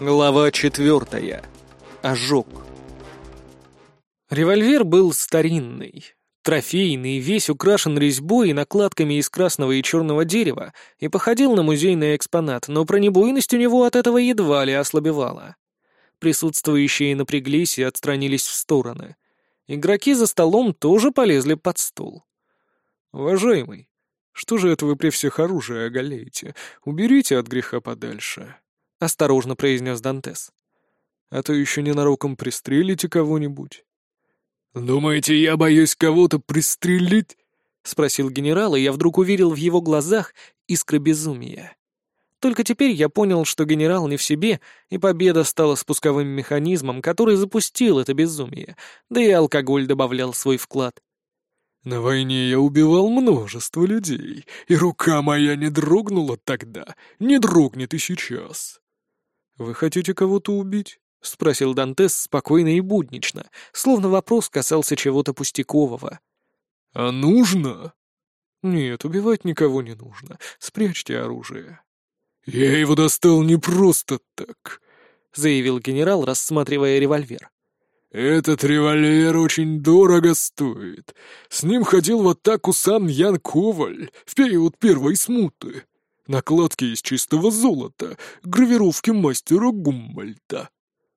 Глава четвертая. Ожог. Револьвер был старинный, трофейный, весь украшен резьбой и накладками из красного и черного дерева и походил на музейный экспонат, но бронебойность у него от этого едва ли ослабевала. Присутствующие напряглись и отстранились в стороны. Игроки за столом тоже полезли под стол. «Уважаемый, что же это вы при всех оружие оголяете? Уберите от греха подальше», — осторожно произнес Дантес. «А то еще ненароком пристрелите кого-нибудь». «Думаете, я боюсь кого-то пристрелить?» — спросил генерал, и я вдруг увидел в его глазах искры безумия. Только теперь я понял, что генерал не в себе, и победа стала спусковым механизмом, который запустил это безумие, да и алкоголь добавлял свой вклад. На войне я убивал множество людей, и рука моя не дрогнула тогда, не дрогнет и сейчас. Вы хотите кого-то убить? — спросил Дантес спокойно и буднично, словно вопрос касался чего-то пустякового. «А нужно?» «Нет, убивать никого не нужно. Спрячьте оружие». «Я его достал не просто так», — заявил генерал, рассматривая револьвер. «Этот револьвер очень дорого стоит. С ним ходил в атаку сам Ян Коваль в период первой смуты. Накладки из чистого золота, гравировки мастера Гуммальта.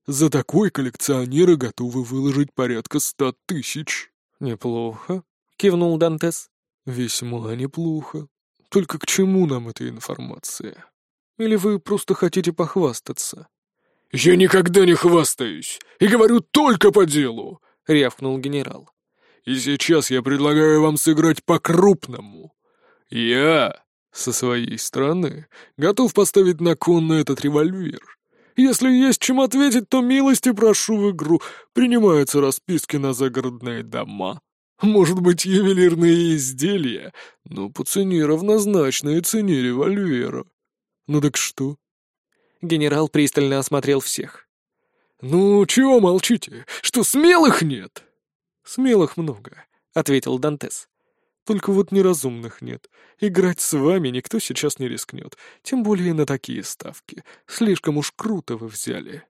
За такой коллекционеры готовы выложить порядка ста тысяч». «Неплохо», — кивнул Дантес. «Весьма неплохо. Только к чему нам эта информация? Или вы просто хотите похвастаться?» «Я никогда не хвастаюсь и говорю только по делу», — рявкнул генерал. «И сейчас я предлагаю вам сыграть по-крупному. Я, со своей стороны, готов поставить на кон на этот револьвер. Если есть чем ответить, то милости прошу в игру. Принимаются расписки на загородные дома. Может быть, ювелирные изделия, но по цене равнозначной цене револьвера. Ну так что?» Генерал пристально осмотрел всех. «Ну, чего молчите? Что, смелых нет?» «Смелых много», — ответил Дантес. «Только вот неразумных нет. Играть с вами никто сейчас не рискнет, тем более на такие ставки. Слишком уж круто вы взяли».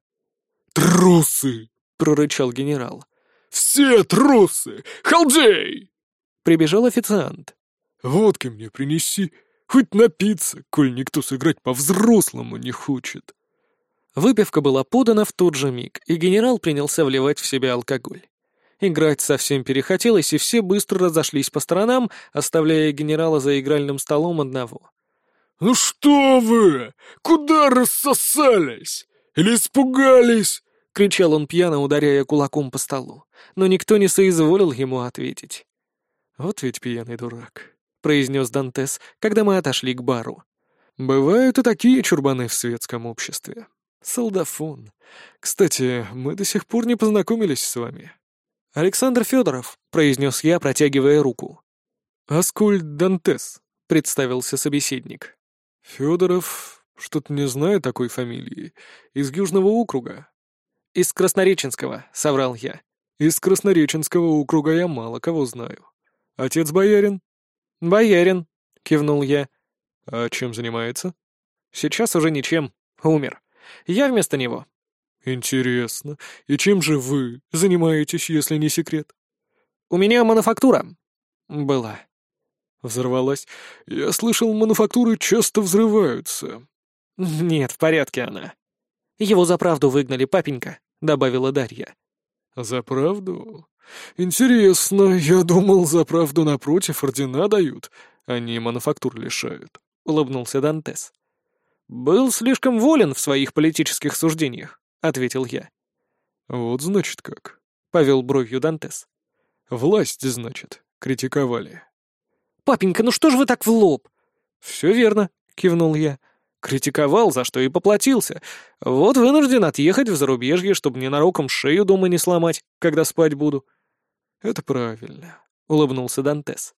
«Трусы!» — прорычал генерал. «Все трусы! Халдей!» Прибежал официант. «Водки мне принеси, Хоть напиться, коль никто сыграть по-взрослому не хочет. Выпивка была подана в тот же миг, и генерал принялся вливать в себя алкоголь. Играть совсем перехотелось, и все быстро разошлись по сторонам, оставляя генерала за игральным столом одного. «Ну что вы? Куда рассосались? Или испугались?» — кричал он пьяно, ударяя кулаком по столу. Но никто не соизволил ему ответить. «Вот ведь пьяный дурак», произнес Дантес, когда мы отошли к бару. «Бывают и такие чурбаны в светском обществе. Солдафон. Кстати, мы до сих пор не познакомились с вами». «Александр Федоров», — произнес я, протягивая руку. «Аскольд Дантес», — представился собеседник. «Федоров... Что-то не знаю такой фамилии. Из Южного округа?» «Из Краснореченского», — соврал я. «Из Краснореченского округа я мало кого знаю. Отец боярин?» «Боярин», — кивнул я. «А чем занимается?» «Сейчас уже ничем. Умер. Я вместо него». «Интересно. И чем же вы занимаетесь, если не секрет?» «У меня мануфактура». «Была». Взорвалась. «Я слышал, мануфактуры часто взрываются». «Нет, в порядке она». «Его за правду выгнали, папенька», — добавила Дарья. «За правду? «Интересно, я думал, за правду напротив ордена дают, а не мануфактур лишают», — улыбнулся Дантес. «Был слишком волен в своих политических суждениях», — ответил я. «Вот значит как», — повел бровью Дантес. «Власть, значит, критиковали». «Папенька, ну что ж вы так в лоб?» «Все верно», — кивнул я. «Критиковал, за что и поплатился. Вот вынужден отъехать в зарубежье, чтобы ненароком шею дома не сломать, когда спать буду. «Это правильно», — улыбнулся Дантес.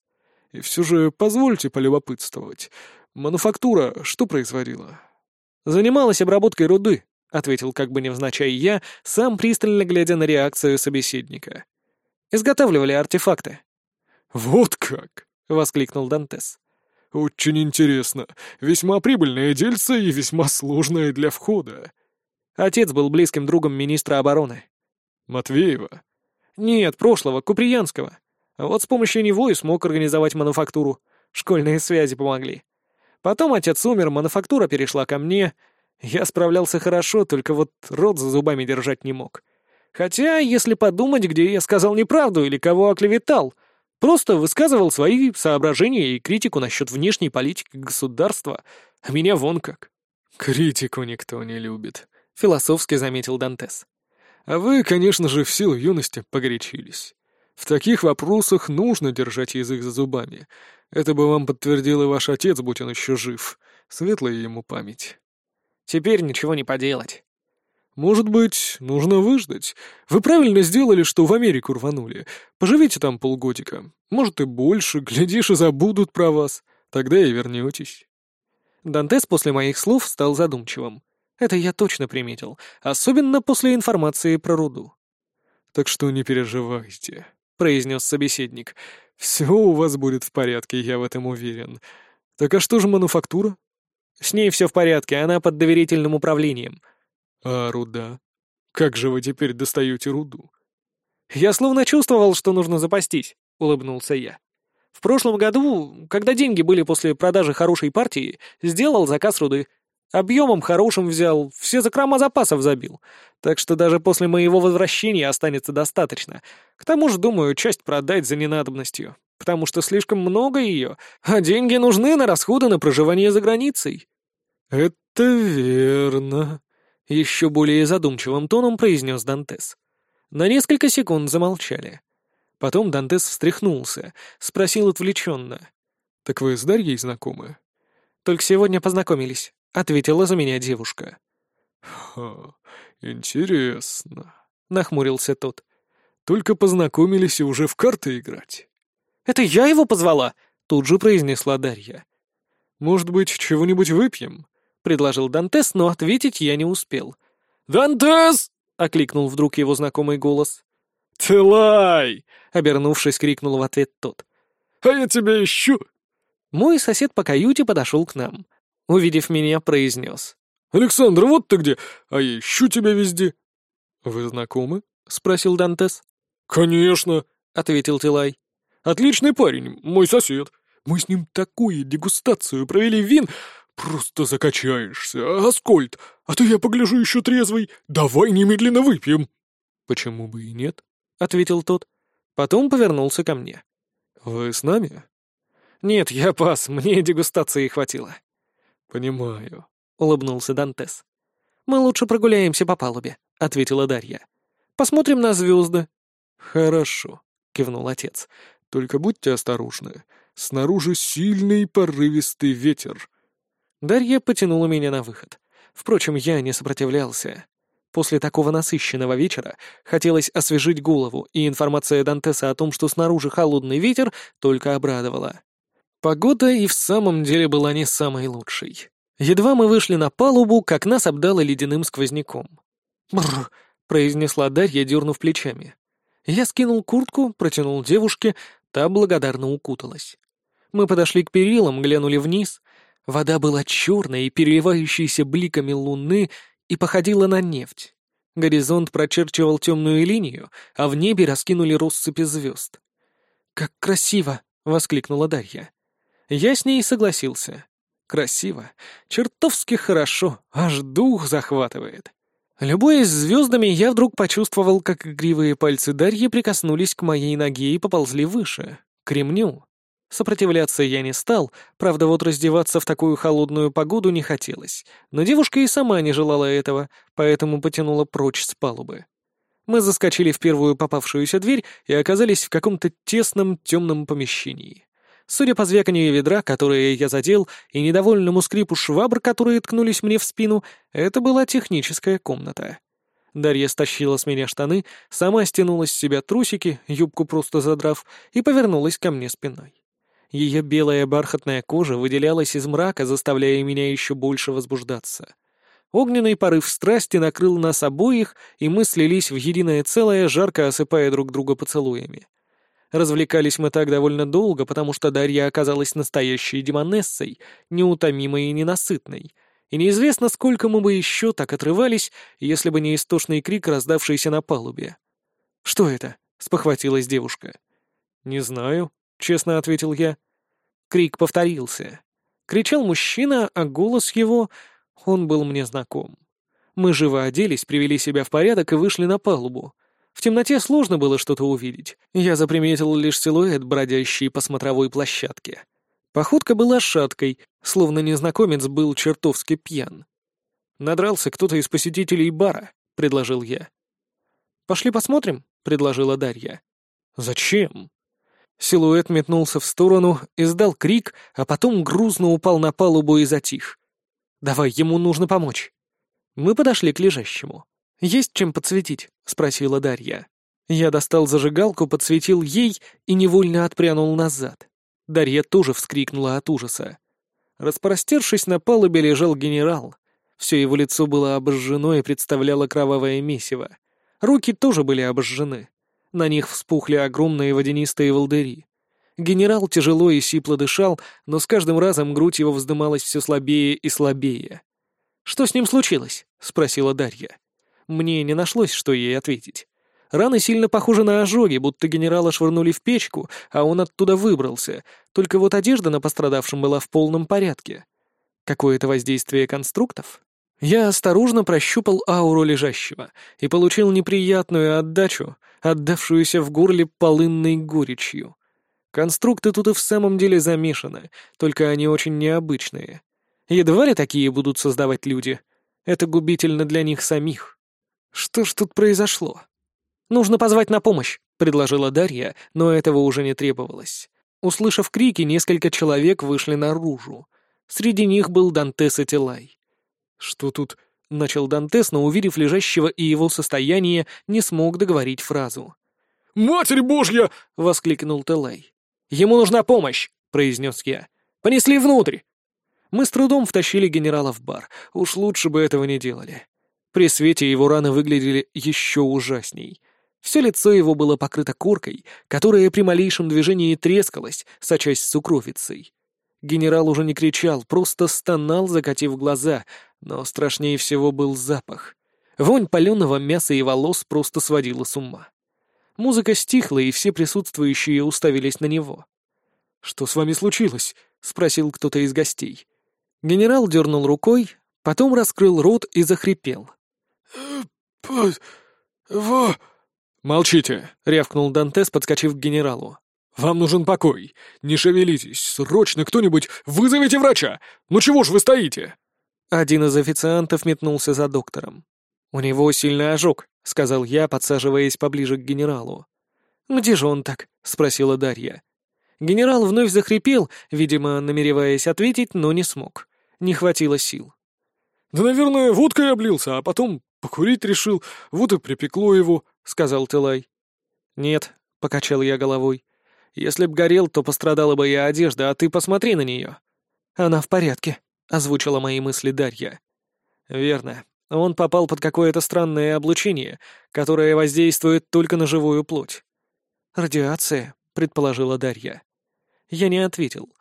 «И все же позвольте полюбопытствовать. Мануфактура что производила?» «Занималась обработкой руды», — ответил как бы невзначай я, сам пристально глядя на реакцию собеседника. «Изготавливали артефакты». «Вот как!» — воскликнул Дантес. «Очень интересно. Весьма прибыльное дельце и весьма сложное для входа». Отец был близким другом министра обороны. Матвеева? Нет, прошлого, Куприянского. Вот с помощью него и смог организовать мануфактуру. Школьные связи помогли. Потом отец умер, мануфактура перешла ко мне. Я справлялся хорошо, только вот рот за зубами держать не мог. Хотя, если подумать, где я сказал неправду или кого оклеветал, просто высказывал свои соображения и критику насчет внешней политики государства, а меня вон как. «Критику никто не любит», — философски заметил Дантес. «А вы, конечно же, в силу юности погорячились. В таких вопросах нужно держать язык за зубами. Это бы вам подтвердил и ваш отец, будь он еще жив. Светлая ему память». «Теперь ничего не поделать». «Может быть, нужно выждать. Вы правильно сделали, что в Америку рванули. Поживите там полгодика. Может, и больше. Глядишь, и забудут про вас. Тогда и вернетесь». Дантес после моих слов стал задумчивым. Это я точно приметил, особенно после информации про руду. «Так что не переживайте», — произнес собеседник. «Все у вас будет в порядке, я в этом уверен. Так а что же мануфактура?» «С ней все в порядке, она под доверительным управлением». «А руда? Как же вы теперь достаете руду?» «Я словно чувствовал, что нужно запастись», — улыбнулся я. В прошлом году, когда деньги были после продажи хорошей партии, сделал заказ руды. Объемом хорошим взял, все закрома запасов забил. Так что даже после моего возвращения останется достаточно. К тому же, думаю, часть продать за ненадобностью. Потому что слишком много ее, а деньги нужны на расходы на проживание за границей. «Это верно», — еще более задумчивым тоном произнес Дантес. На несколько секунд замолчали. Потом Дантес встряхнулся, спросил отвлеченно. «Так вы с Дарьей знакомы?» «Только сегодня познакомились», — ответила за меня девушка. «Ха, интересно», — нахмурился тот. «Только познакомились и уже в карты играть». «Это я его позвала?» — тут же произнесла Дарья. «Может быть, чего-нибудь выпьем?» — предложил Дантес, но ответить я не успел. «Дантес!» — окликнул вдруг его знакомый голос. «Тылай!» — обернувшись, крикнул в ответ тот. «А я тебя ищу!» Мой сосед по каюте подошел к нам. Увидев меня, произнес. «Александр, вот ты где! А я ищу тебя везде!» «Вы знакомы?» — спросил Дантес. «Конечно!» — ответил Тилай. «Отличный парень, мой сосед. Мы с ним такую дегустацию провели вин, просто закачаешься. Аскольд, а то я погляжу еще трезвый. Давай немедленно выпьем!» «Почему бы и нет?» — ответил тот. Потом повернулся ко мне. «Вы с нами?» «Нет, я пас, мне дегустации хватило». «Понимаю», — улыбнулся Дантес. «Мы лучше прогуляемся по палубе», — ответила Дарья. «Посмотрим на звезды». «Хорошо», — кивнул отец. «Только будьте осторожны. Снаружи сильный порывистый ветер». Дарья потянула меня на выход. Впрочем, я не сопротивлялся. После такого насыщенного вечера хотелось освежить голову, и информация Дантеса о том, что снаружи холодный ветер, только обрадовала. Погода и в самом деле была не самой лучшей. Едва мы вышли на палубу, как нас обдало ледяным сквозняком. «Бррр», — произнесла Дарья, дернув плечами. Я скинул куртку, протянул девушке, та благодарно укуталась. Мы подошли к перилам, глянули вниз. Вода была черной и переливающейся бликами луны и походила на нефть. Горизонт прочерчивал темную линию, а в небе раскинули россыпи звезд. «Как красиво!» — воскликнула Дарья. Я с ней согласился. Красиво, чертовски хорошо, аж дух захватывает. Любуясь звездами, я вдруг почувствовал, как игривые пальцы Дарьи прикоснулись к моей ноге и поползли выше, к ремню. Сопротивляться я не стал, правда вот раздеваться в такую холодную погоду не хотелось, но девушка и сама не желала этого, поэтому потянула прочь с палубы. Мы заскочили в первую попавшуюся дверь и оказались в каком-то тесном темном помещении. Судя по звяканью ведра, которое я задел, и недовольному скрипу швабр, которые ткнулись мне в спину, это была техническая комната. Дарья стащила с меня штаны, сама стянула с себя трусики, юбку просто задрав, и повернулась ко мне спиной. Ее белая бархатная кожа выделялась из мрака, заставляя меня еще больше возбуждаться. Огненный порыв страсти накрыл нас обоих, и мы слились в единое целое, жарко осыпая друг друга поцелуями. Развлекались мы так довольно долго, потому что Дарья оказалась настоящей демонессой, неутомимой и ненасытной, И неизвестно, сколько мы бы еще так отрывались, если бы не истошный крик, раздавшийся на палубе. «Что это?» — спохватилась девушка. «Не знаю», — честно ответил я. Крик повторился. Кричал мужчина, а голос его... Он был мне знаком. Мы живо оделись, привели себя в порядок и вышли на палубу. В темноте сложно было что-то увидеть. Я заприметил лишь силуэт, бродящий по смотровой площадке. Походка была шаткой, словно незнакомец был чертовски пьян. «Надрался кто-то из посетителей бара», — предложил я. «Пошли посмотрим», — предложила Дарья. «Зачем?» Силуэт метнулся в сторону, издал крик, а потом грузно упал на палубу и затих. «Давай, ему нужно помочь». Мы подошли к лежащему. «Есть чем подсветить?» — спросила Дарья. Я достал зажигалку, подсветил ей и невольно отпрянул назад. Дарья тоже вскрикнула от ужаса. Распростершись на палубе, лежал генерал. Все его лицо было обожжено и представляло кровавое месиво. Руки тоже были обожжены. На них вспухли огромные водянистые волдыри. Генерал тяжело и сипло дышал, но с каждым разом грудь его вздымалась все слабее и слабее. «Что с ним случилось?» — спросила Дарья. Мне не нашлось, что ей ответить. Раны сильно похожи на ожоги, будто генерала швырнули в печку, а он оттуда выбрался. Только вот одежда на пострадавшем была в полном порядке. Какое-то воздействие конструктов? Я осторожно прощупал ауру лежащего и получил неприятную отдачу, отдавшуюся в горле полынной горечью. Конструкты тут и в самом деле замешаны, только они очень необычные. Едва ли такие будут создавать люди. Это губительно для них самих. Что ж тут произошло? «Нужно позвать на помощь», — предложила Дарья, но этого уже не требовалось. Услышав крики, несколько человек вышли наружу. Среди них был Дантес и Тилай. «Что тут?» — начал Дантес, но, увидев лежащего и его состояние, не смог договорить фразу. «Матерь Божья!» — воскликнул Телай. «Ему нужна помощь!» — произнес я. «Понесли внутрь!» Мы с трудом втащили генерала в бар. Уж лучше бы этого не делали. При свете его раны выглядели еще ужасней. Все лицо его было покрыто коркой, которая при малейшем движении трескалась, сочась сукровицей. Генерал уже не кричал, просто стонал, закатив глаза, но страшнее всего был запах. Вонь паленого мяса и волос просто сводила с ума. Музыка стихла, и все присутствующие уставились на него. «Что с вами случилось?» — спросил кто-то из гостей. Генерал дернул рукой, потом раскрыл рот и захрипел. «Э, «Во...» «Молчите!» — рявкнул Дантес, подскочив к генералу. «Вам нужен покой. Не шевелитесь. Срочно кто-нибудь вызовите врача! Ну чего ж вы стоите?» Один из официантов метнулся за доктором. «У него сильный ожог», — сказал я, подсаживаясь поближе к генералу. «Где же он так?» — спросила Дарья. Генерал вновь захрипел, видимо, намереваясь ответить, но не смог. Не хватило сил. «Да, наверное, водкой облился, а потом покурить решил, вот и припекло его», — сказал Тылай. «Нет», — покачал я головой. «Если б горел, то пострадала бы и одежда, а ты посмотри на нее». «Она в порядке», — озвучила мои мысли Дарья. «Верно. Он попал под какое-то странное облучение, которое воздействует только на живую плоть». «Радиация», — предположила Дарья. Я не ответил.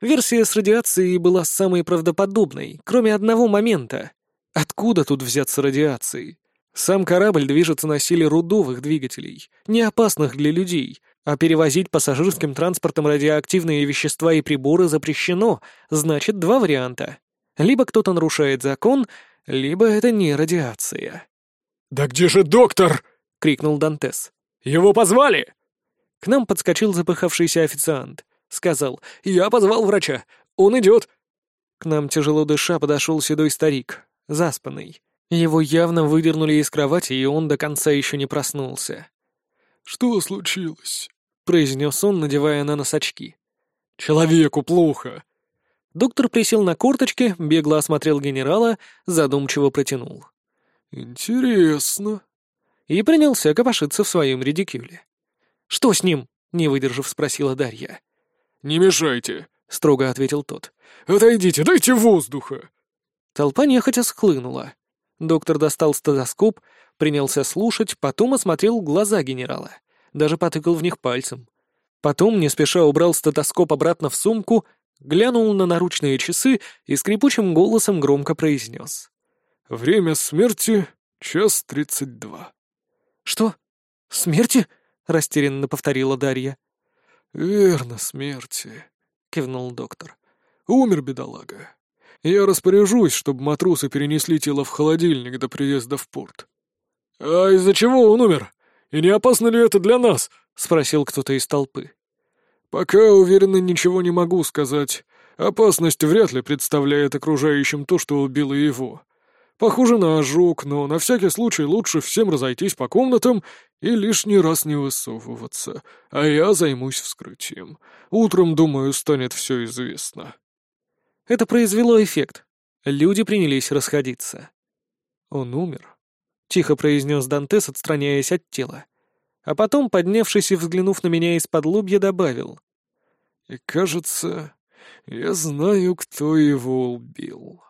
Версия с радиацией была самой правдоподобной, кроме одного момента. Откуда тут взяться радиации? Сам корабль движется на силе рудовых двигателей, не опасных для людей, а перевозить пассажирским транспортом радиоактивные вещества и приборы запрещено, значит, два варианта. Либо кто-то нарушает закон, либо это не радиация. «Да где же доктор?» — крикнул Дантес. «Его позвали?» К нам подскочил запыхавшийся официант. Сказал, «Я позвал врача. Он идет». К нам тяжело дыша подошел седой старик, заспанный. Его явно выдернули из кровати, и он до конца еще не проснулся. «Что случилось?» — произнес он, надевая на нос очки. «Человеку плохо!» Доктор присел на корточки, бегло осмотрел генерала, задумчиво протянул. «Интересно». И принялся копошиться в своем редикюле. «Что с ним?» — не выдержав, спросила Дарья. «Не мешайте», — строго ответил тот. «Отойдите, дайте воздуха!» Толпа нехотя схлынула. Доктор достал стетоскоп, принялся слушать, потом осмотрел глаза генерала. Даже потыкал в них пальцем. Потом, не спеша, убрал стетоскоп обратно в сумку глянул на наручные часы и скрипучим голосом громко произнес. «Время смерти — час тридцать два». «Что? Смерти?» — растерянно повторила Дарья. «Верно, смерти», — кивнул доктор. «Умер бедолага. Я распоряжусь, чтобы матросы перенесли тело в холодильник до приезда в порт». «А из-за чего он умер? И не опасно ли это для нас?» — спросил кто-то из толпы. «Пока уверенно ничего не могу сказать. Опасность вряд ли представляет окружающим то, что убило его. Похоже на ожог, но на всякий случай лучше всем разойтись по комнатам и лишний раз не высовываться, а я займусь вскрытием. Утром, думаю, станет все известно». Это произвело эффект. Люди принялись расходиться. «Он умер», — тихо произнес Дантес, отстраняясь от тела. А потом, поднявшись и взглянув на меня из-под лобья, добавил. И кажется, я знаю, кто его убил.